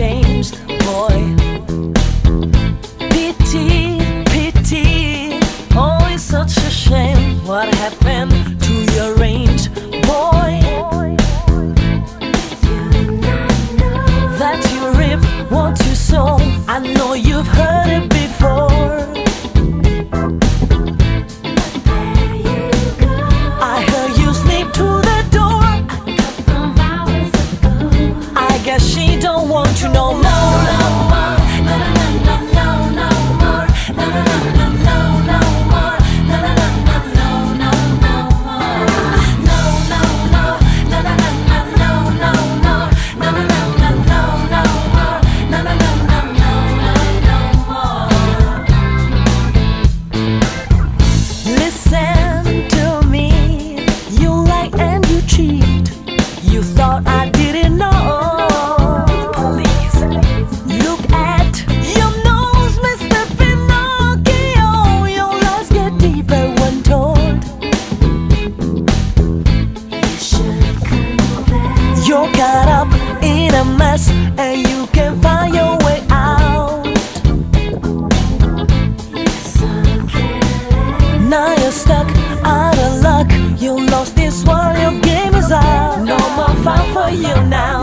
changed, boy. Pity, pity, oh, it's such a shame what happened to your range, boy. That you rip what you sow. I know you've heard it. Before. don't want to know. No, more. and you can find your way out. Now you're stuck, out of luck. You lost this one, your game is out. No more fun for you now.